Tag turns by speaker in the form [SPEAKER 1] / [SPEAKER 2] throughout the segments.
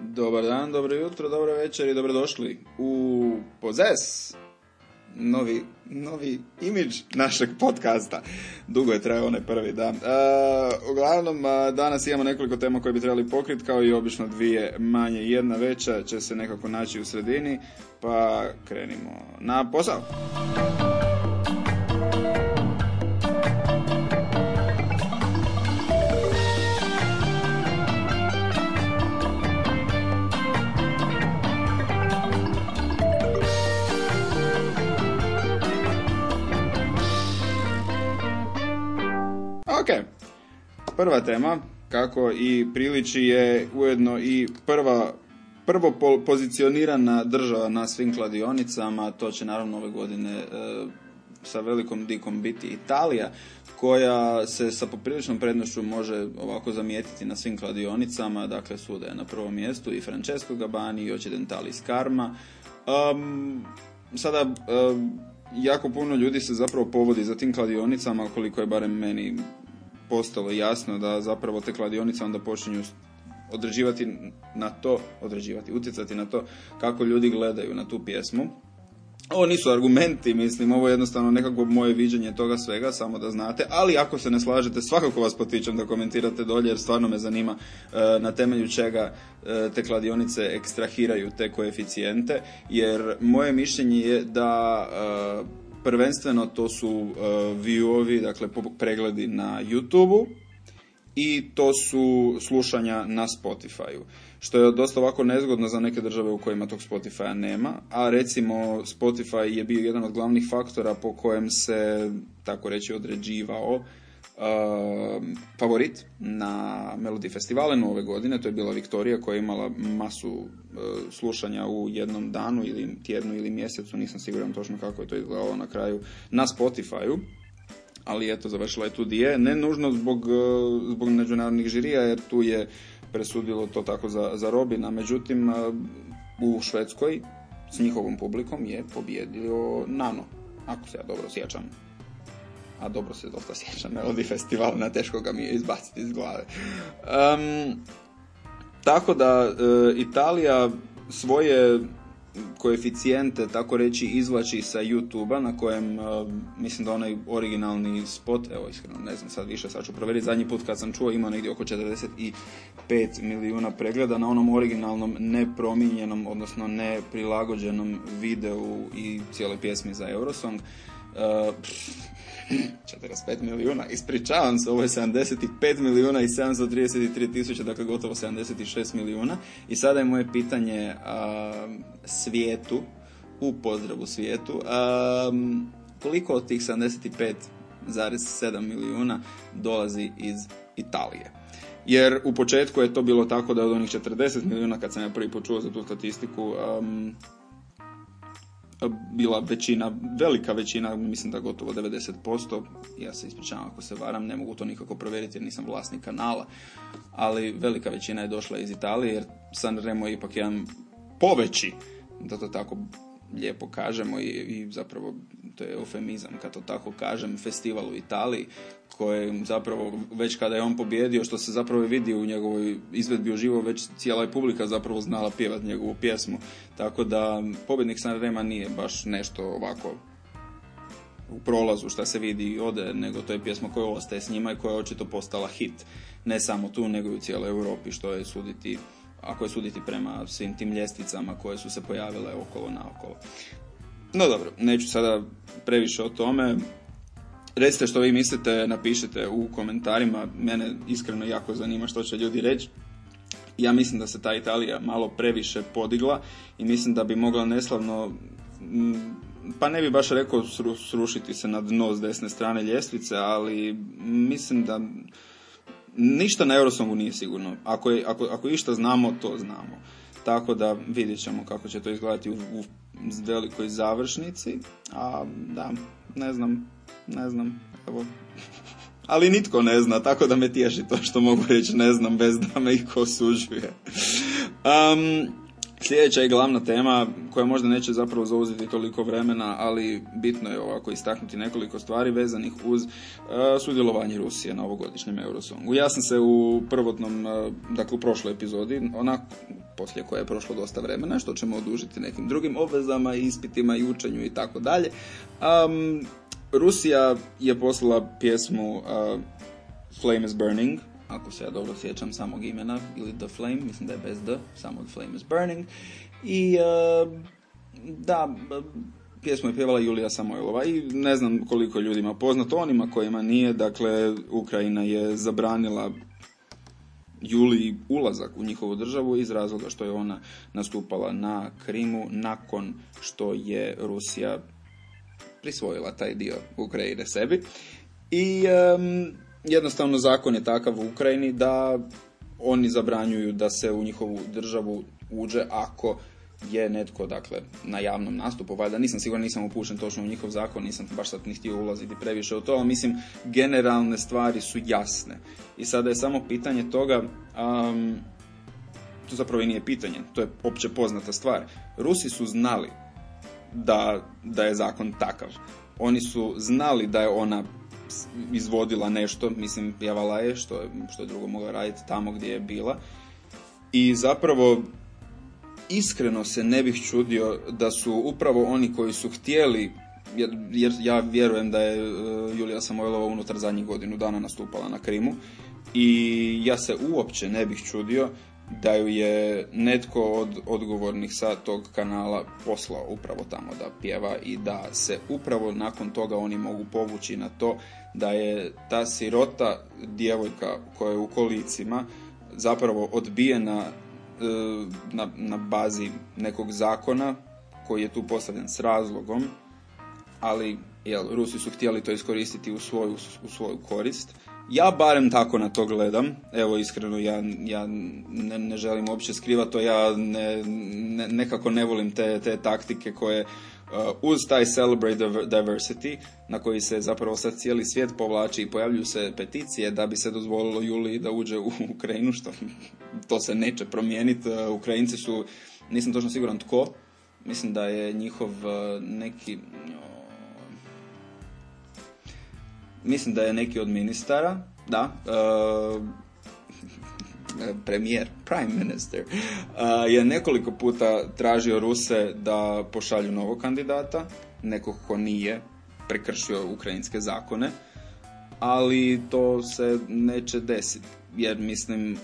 [SPEAKER 1] Dobar dan, dobro jutro, dobro večer i dobrodošli u Pozes. Novi, novi imidž našeg podcasta. Dugo je trajao onaj prvi dan. E, uglavnom, danas imamo nekoliko tema koje bi trebali pokriti, kao i obično dvije manje. Jedna veća će se nekako naći u sredini, pa krenimo na posao. Ok, prva tema, kako i priliči je ujedno i prva prvo po- pozicionirana država na svim kladionicama, to će naravno ove godine e, sa velikom dikom biti Italija, koja se sa popriličnom prednošću može ovako zamijetiti na svim kladionicama, dakle suda je na prvom mjestu i Francesco Gabani i Occidentalis Karma. Um, sada, um, jako puno ljudi se zapravo povodi za tim kladionicama, koliko je barem meni postalo jasno da zapravo te kladionice onda počinju određivati na to, određivati, utjecati na to kako ljudi gledaju na tu pjesmu. Ovo nisu argumenti, mislim, ovo je jednostavno nekako moje viđenje toga svega, samo da znate, ali ako se ne slažete, svakako vas potičem da komentirate dolje, jer stvarno me zanima e, na temelju čega e, te kladionice ekstrahiraju te koeficijente, jer moje mišljenje je da e, prvenstveno to su uh, viewovi, dakle pregledi na YouTubeu i to su slušanja na Spotify-u. Što je dosta ovako nezgodno za neke države u kojima tog Spotify-a nema, a recimo Spotify je bio jedan od glavnih faktora po kojem se, tako reći, određivao favorit na Melody Festivalen ove godine, to je bila Viktorija koja je imala masu uh, slušanja u jednom danu ili tjednu ili mjesecu, nisam siguran točno kako je to izgledalo na kraju, na Spotify-u ali eto, završila je tu di je. Ne nužno zbog, e, zbog međunarodnih žirija, jer tu je presudilo to tako za, za Robina. Međutim, e, u Švedskoj s njihovom publikom je pobjedio Nano, ako se ja dobro sjećam. A dobro se dosta sjećam, Melody Festival, na teško ga mi je izbaciti iz glave. Em, tako da e, Italija svoje koeficijente, tako reći, izvlači sa YouTube-a na kojem, e, mislim da onaj originalni spot, evo iskreno ne znam sad više, sad ću provjeriti, zadnji put kad sam čuo ima negdje oko 45 milijuna pregleda na onom originalnom nepromijenjenom, odnosno neprilagođenom videu i cijeloj pjesmi za Eurosong. Pff, 45 milijuna, ispričavam se, ovo je 75 milijuna i 733 tisuće, dakle gotovo 76 milijuna. I sada je moje pitanje a, svijetu, u pozdravu svijetu, a, koliko od tih 75,7 milijuna dolazi iz Italije? Jer u početku je to bilo tako da od onih 40 milijuna, kad sam ja prvi put čuo za tu statistiku, am, bila većina, velika većina, mislim da gotovo 90%, ja se ispričavam ako se varam, ne mogu to nikako provjeriti jer nisam vlasnik kanala, ali velika većina je došla iz Italije jer San Remo je ipak jedan poveći, da to tako lijepo kažemo i, i zapravo to je eufemizam kad to tako kažem, festival u Italiji koji zapravo već kada je on pobjedio, što se zapravo vidi u njegovoj izvedbi uživo, već cijela je publika zapravo znala pjevat njegovu pjesmu. Tako da pobjednik Sanrema nije baš nešto ovako u prolazu šta se vidi i ode, nego to je pjesma koja ostaje s njima i koja je očito postala hit. Ne samo tu, nego i u cijeloj Europi, što je suditi, ako je suditi prema svim tim ljestvicama koje su se pojavile okolo naokolo. No dobro, neću sada previše o tome. Recite što vi mislite, napišite u komentarima. Mene iskreno jako zanima što će ljudi reći. Ja mislim da se ta Italija malo previše podigla i mislim da bi mogla neslavno, pa ne bi baš rekao sru- srušiti se na dno s desne strane ljestvice, ali mislim da ništa na Eurosongu nije sigurno. Ako, je, ako, ako išta znamo, to znamo. Tako da vidjet ćemo kako će to izgledati u, u velikoj završnici. A da, ne znam, ne znam, evo. Ali nitko ne zna, tako da me tješi to što mogu reći ne znam bez da me iko osuđuje. Um, Sljedeća i glavna tema koja možda neće zapravo zauzeti toliko vremena, ali bitno je ovako istaknuti nekoliko stvari vezanih uz uh, sudjelovanje Rusije na ovogodišnjem Eurosongu. Ja sam se u prvotnom, uh, dakle u prošloj epizodi, onako poslije koje je prošlo dosta vremena, što ćemo odužiti nekim drugim obvezama, ispitima i učenju i tako dalje. Rusija je poslala pjesmu uh, Flame is Burning, ako se ja dobro sjećam samog imena, ili The Flame, mislim da je bez The, samo The Flame is Burning. I uh, da, pjesmu je pjevala Julija Samojlova i ne znam koliko ljudima poznato, onima kojima nije, dakle, Ukrajina je zabranila Juliji ulazak u njihovu državu iz razloga što je ona nastupala na Krimu nakon što je Rusija prisvojila taj dio Ukrajine sebi. I um, jednostavno zakon je takav u Ukrajini da oni zabranjuju da se u njihovu državu uđe ako je netko, dakle, na javnom nastupu, valjda nisam siguran, nisam upušen točno u njihov zakon, nisam baš sad ni htio ulaziti previše u to, ali mislim, generalne stvari su jasne. I sada je samo pitanje toga, um, to zapravo i nije pitanje, to je opće poznata stvar. Rusi su znali da, da je zakon takav. Oni su znali da je ona izvodila nešto, mislim, pjevala je, što što je drugo mogla raditi tamo gdje je bila. I zapravo, iskreno se ne bih čudio da su upravo oni koji su htjeli jer, jer ja vjerujem da je uh, Julija Samojlova unutar zadnjih godinu dana nastupala na Krimu i ja se uopće ne bih čudio da ju je netko od odgovornih sa tog kanala poslao upravo tamo da pjeva i da se upravo nakon toga oni mogu povući na to da je ta sirota djevojka koja je u kolicima zapravo odbijena e, na, na bazi nekog zakona koji je tu postavljen s razlogom, ali jel, Rusi su htjeli to iskoristiti u svoju, u svoju korist ja barem tako na to gledam. Evo, iskreno, ja, ja ne, ne želim uopće skrivati to, ja ne, ne, nekako ne volim te, te taktike koje uh, uz taj celebrate diversity, na koji se zapravo sad cijeli svijet povlači i pojavljuju se peticije da bi se dozvolilo Juliji da uđe u Ukrajinu, što to se neće promijeniti. Uh, Ukrajinci su, nisam točno siguran tko, mislim da je njihov uh, neki mislim da je neki od ministara, da, uh, premijer, prime minister, uh, je nekoliko puta tražio Ruse da pošalju novog kandidata, nekog ko nije prekršio ukrajinske zakone, ali to se neće desiti, jer mislim,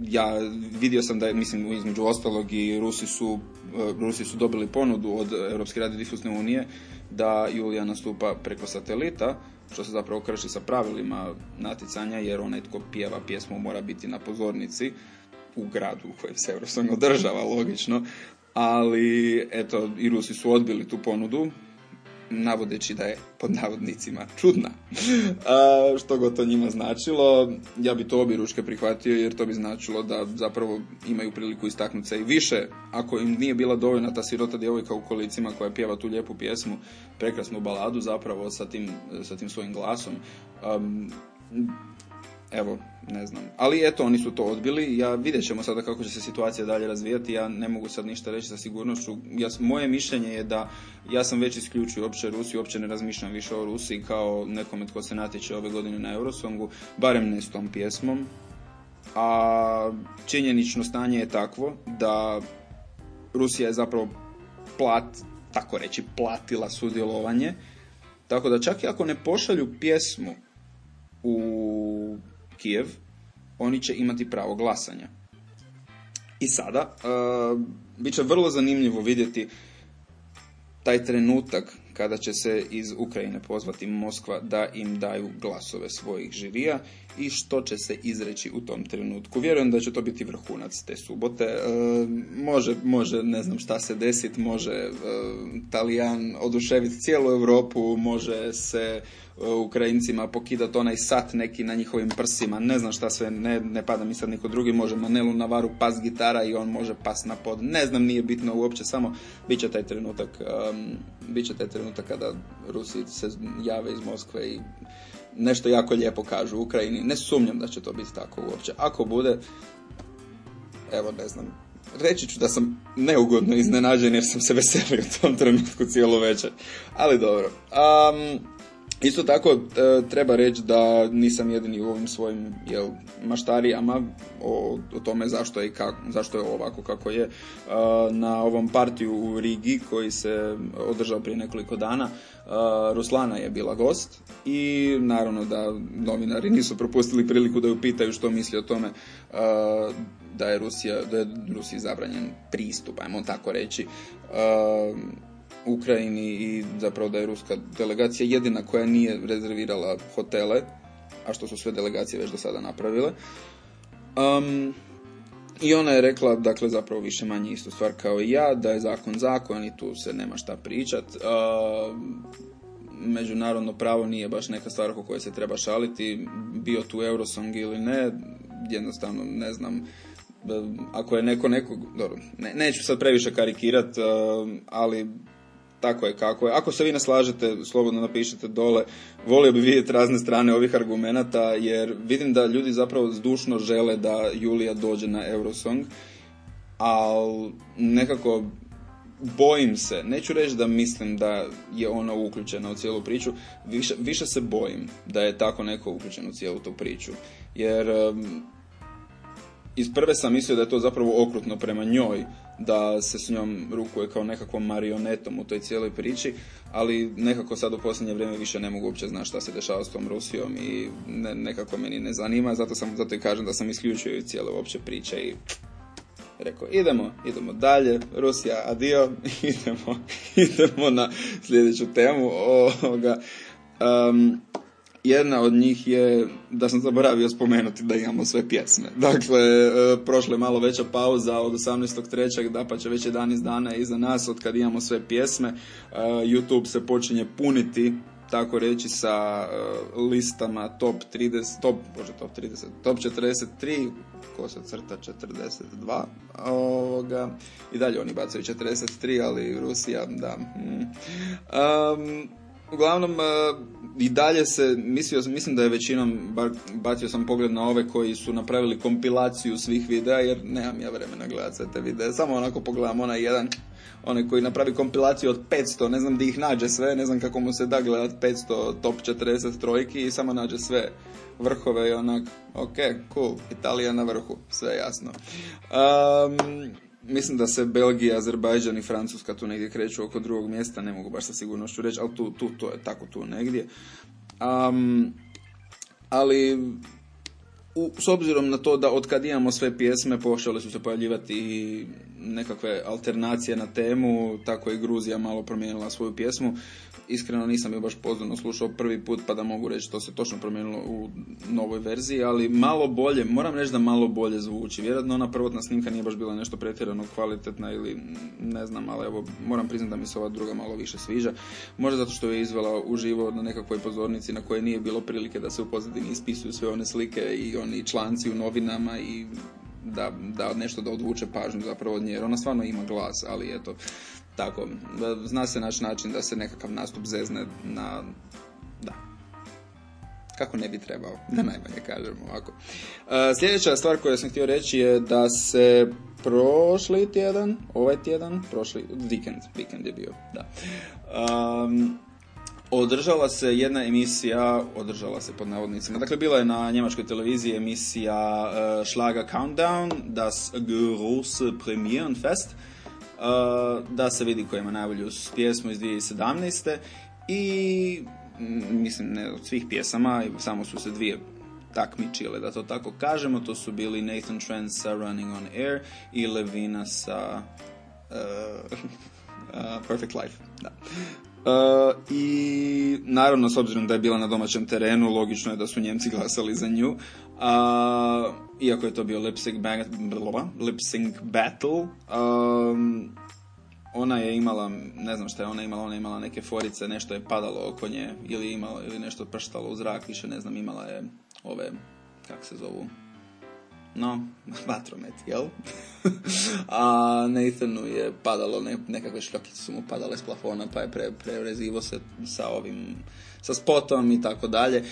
[SPEAKER 1] ja vidio sam da je, mislim, između ostalog i Rusi su, uh, Rusi su dobili ponudu od Europske radiodifusne unije da Julija nastupa preko satelita, što se zapravo krši sa pravilima natjecanja, jer onaj tko pjeva pjesmu mora biti na pozornici u gradu u kojem se Eurosong održava, logično. Ali, eto, i Rusi su odbili tu ponudu, navodeći da je pod navodnicima čudna. A, što god to njima značilo, ja bi to obje ručke prihvatio jer to bi značilo da zapravo imaju priliku istaknuti se i više. Ako im nije bila dovoljna ta sirota djevojka u kolicima koja pjeva tu lijepu pjesmu, prekrasnu baladu zapravo sa tim, sa tim svojim glasom, um, evo, ne znam. Ali eto, oni su to odbili. Ja vidjet ćemo sada kako će se situacija dalje razvijati. Ja ne mogu sad ništa reći sa sigurnošću. Ja, moje mišljenje je da ja sam već isključio uopće Rusiju, uopće ne razmišljam više o Rusiji kao nekome tko se natječe ove godine na Eurosongu, barem ne s tom pjesmom. A činjenično stanje je takvo da Rusija je zapravo plat, tako reći, platila sudjelovanje. Tako da čak i ako ne pošalju pjesmu u Kijev, oni će imati pravo glasanja. I sada, uh, bit će vrlo zanimljivo vidjeti taj trenutak kada će se iz Ukrajine pozvati Moskva da im daju glasove svojih žirija i što će se izreći u tom trenutku. Vjerujem da će to biti vrhunac te subote. E, može, može, ne znam šta se desiti, može e, Talijan oduševiti cijelu Europu, može se e, Ukrajincima pokidati onaj sat neki na njihovim prsima, ne znam šta sve, ne, ne pada mi sad niko drugi, može Manelu Navaru pas gitara i on može pas na pod, ne znam, nije bitno uopće, samo bit će taj trenutak, um, bit će taj trenutak kada Rusi se jave iz Moskve i nešto jako lijepo kažu u Ukrajini. Ne sumnjam da će to biti tako uopće. Ako bude, evo ne znam, reći ću da sam neugodno iznenađen jer sam se veselio u tom trenutku cijelo večer. Ali dobro. Um, Isto tako e, treba reći da nisam jedini u ovim svojim jel, maštarijama o, o tome zašto je, kako, zašto je ovako kako je. E, na ovom partiju u Rigi koji se održao prije nekoliko dana e, Ruslana je bila gost i naravno da novinari nisu propustili priliku da ju pitaju što misli o tome da je Rusija, da je Rusiji zabranjen pristup, ajmo tako reći Ukrajini i zapravo da je ruska delegacija jedina koja nije rezervirala hotele, a što su sve delegacije već do sada napravile. Um, I ona je rekla, dakle, zapravo više manje istu stvar kao i ja, da je zakon zakon i tu se nema šta pričat. Uh, međunarodno pravo nije baš neka stvar oko koje se treba šaliti, bio tu Eurosong ili ne, jednostavno ne znam, ako je neko nekog, dobro, ne, neću sad previše karikirat, ali tako je kako je. Ako se vi ne slažete, slobodno napišite dole. Volio bi vidjeti razne strane ovih argumenata, jer vidim da ljudi zapravo zdušno žele da Julija dođe na Eurosong, ali nekako bojim se, neću reći da mislim da je ona uključena u cijelu priču, više, više se bojim da je tako neko uključen u cijelu tu priču. Jer iz prve sam mislio da je to zapravo okrutno prema njoj, da se s njom rukuje kao nekakvom marionetom u toj cijeloj priči, ali nekako sad u posljednje vrijeme više ne mogu uopće šta se dešava s tom Rusijom i ne, nekako meni ne zanima, zato sam zato i kažem da sam isključio i cijele uopće priče i rekao idemo, idemo dalje, Rusija adio, idemo, idemo na sljedeću temu ovoga. Um, jedna od njih je, da sam zaboravio spomenuti da imamo sve pjesme. Dakle, e, prošla je malo veća pauza od 18.3. da pa će već 11 dana iza nas od kad imamo sve pjesme. E, YouTube se počinje puniti tako reći sa e, listama top 30, top, bože top 30, top 43, ko se crta 42, ovoga, i dalje oni bacaju 43, ali Rusija, da. Um, uglavnom, i dalje se, mislio, mislim da je većinom, bar bacio sam pogled na ove koji su napravili kompilaciju svih videa, jer nemam ja vremena gledati sve te videe, samo onako pogledam onaj jedan, onaj koji napravi kompilaciju od 500, ne znam di ih nađe sve, ne znam kako mu se da gledat 500 top 40 trojki i samo nađe sve vrhove i onak, ok, cool, Italija na vrhu, sve jasno. Um, Mislim da se Belgija, Azerbajdžan i Francuska tu negdje kreću oko drugog mjesta, ne mogu baš sa sigurnošću reći, ali tu, tu to je tako tu negdje. Um, ali u, s obzirom na to da od kad imamo sve pjesme počele su se pojavljivati i nekakve alternacije na temu, tako je Gruzija malo promijenila svoju pjesmu iskreno nisam je baš pozorno slušao prvi put pa da mogu reći što se točno promijenilo u novoj verziji, ali malo bolje, moram reći da malo bolje zvuči. Vjerojatno ona prvotna snimka nije baš bila nešto pretjerano kvalitetna ili ne znam, ali evo moram priznati da mi se ova druga malo više sviđa. Možda zato što je izvela uživo na nekakvoj pozornici na kojoj nije bilo prilike da se u pozadini ispisuju sve one slike i oni članci u novinama i da, da nešto da odvuče pažnju zapravo od nje, jer ona stvarno ima glas, ali eto, tako, zna se naš način da se nekakav nastup zezne na, da, kako ne bi trebao, da najmanje kažemo ovako. E, sljedeća stvar koju sam htio reći je da se prošli tjedan, ovaj tjedan, prošli, vikend, vikend je bio, da. Um, održala se jedna emisija, održala se pod navodnicima, dakle bila je na njemačkoj televiziji emisija uh, Schlager Countdown, das große Premierenfest, uh, da se vidi ko ima najbolju pjesmu iz 2017. I mislim ne od svih pjesama, samo su se dvije takmičile, da to tako kažemo, to su bili Nathan Trent sa Running on Air i Levina sa uh, uh, Perfect Life. Da. Uh, I naravno, s obzirom da je bila na domaćem terenu, logično je da su Njemci glasali za nju. Uh, iako je to bio lip sync, lip sync battle, um, ona je imala, ne znam šta je ona imala, ona je imala neke forice, nešto je padalo oko nje ili imala ili nešto prštalo u zrak, više ne znam, imala je ove, kak se zovu, no, vatromet, jel? a Nathanu je padalo, ne, nekakve šljokice su mu padale s plafona, pa je pre, prerezivo se sa ovim, sa spotom i tako dalje. E,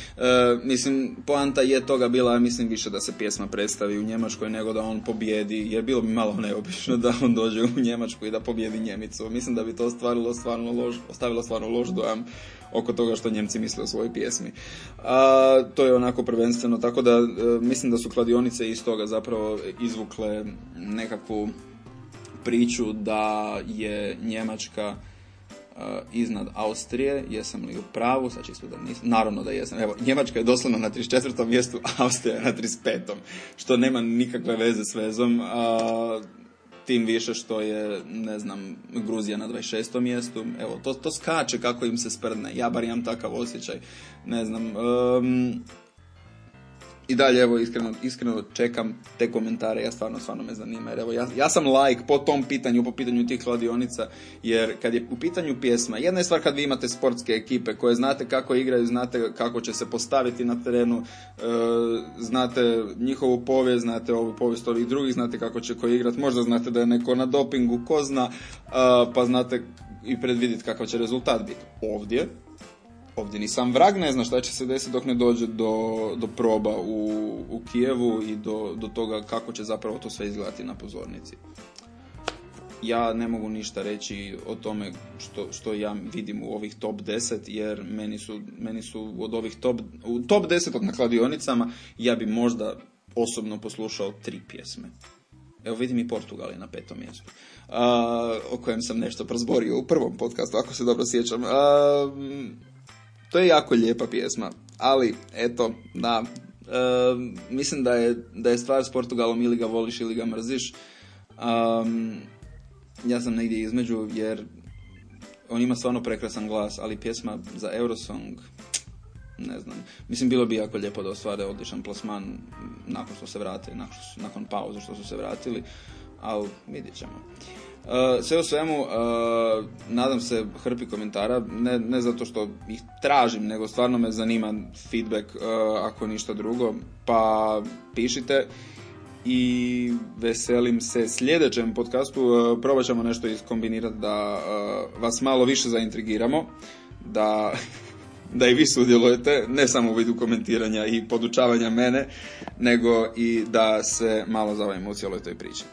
[SPEAKER 1] mislim, poanta je toga bila, mislim, više da se pjesma predstavi u Njemačkoj nego da on pobjedi, jer bilo bi malo neobično da on dođe u Njemačku i da pobjedi Njemicu. Mislim da bi to stvarilo stvarno lož, ostavilo stvarno loš dojam oko toga što Njemci misle o svojoj pjesmi. A, to je onako prvenstveno, tako da e, mislim da su kladionice iz toga zapravo izvukle nekakvu priču da je Njemačka iznad Austrije, jesam li u pravu, sad čisto da nisam, naravno da jesam, evo, Njemačka je doslovno na 34. mjestu, Austrija na 35. što nema nikakve veze s vezom, a tim više što je, ne znam, Gruzija na 26. mjestu, evo, to, to skače kako im se sprdne, ja bar imam takav osjećaj, ne znam, um, i dalje evo iskreno, iskreno čekam te komentare, ja stvarno, stvarno me zanima. Jer evo, ja, ja sam like po tom pitanju, po pitanju tih kladionica, jer kad je u pitanju pjesma, jedna je stvar kad vi imate sportske ekipe koje znate kako igraju, znate kako će se postaviti na terenu, e, znate njihovu povijest, znate ovu povijest ovih drugih, znate kako će ko igrati, možda znate da je neko na dopingu, ko zna, pa znate i predvidjeti kakav će rezultat biti. Ovdje, ovdje ni sam vrag ne zna šta će se desiti dok ne dođe do, do proba u, u Kijevu i do, do toga kako će zapravo to sve izgledati na pozornici. Ja ne mogu ništa reći o tome što, što ja vidim u ovih top 10, jer meni su, meni su od ovih top, u top 10 na kladionicama, ja bi možda osobno poslušao tri pjesme. Evo vidim i Portugal je na petom mjestu, o kojem sam nešto prozborio u prvom podcastu, ako se dobro sjećam. A, to je jako lijepa pjesma, ali eto, da, e, mislim da je, da je stvar s Portugalom ili ga voliš ili ga mrziš. Um, ja sam negdje između jer on ima stvarno prekrasan glas, ali pjesma za Eurosong, ne znam. Mislim, bilo bi jako lijepo da ostvare odličan plasman nakon što se vrate, nakon, nakon pauze što su se vratili, ali vidjet ćemo. Uh, sve u svemu, uh, nadam se hrpi komentara, ne, ne zato što ih tražim, nego stvarno me zanima feedback, uh, ako ništa drugo, pa pišite i veselim se sljedećem podcastu, probat ćemo nešto iskombinirati da vas malo više zaintrigiramo, da, da i vi sudjelujete, ne samo u vidu komentiranja i podučavanja mene, nego i da se malo zavajemo u cijeloj toj priči.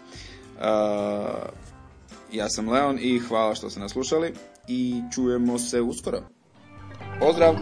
[SPEAKER 1] Ja sam Leon i hvala što ste nas slušali i čujemo se uskoro. Pozdrav!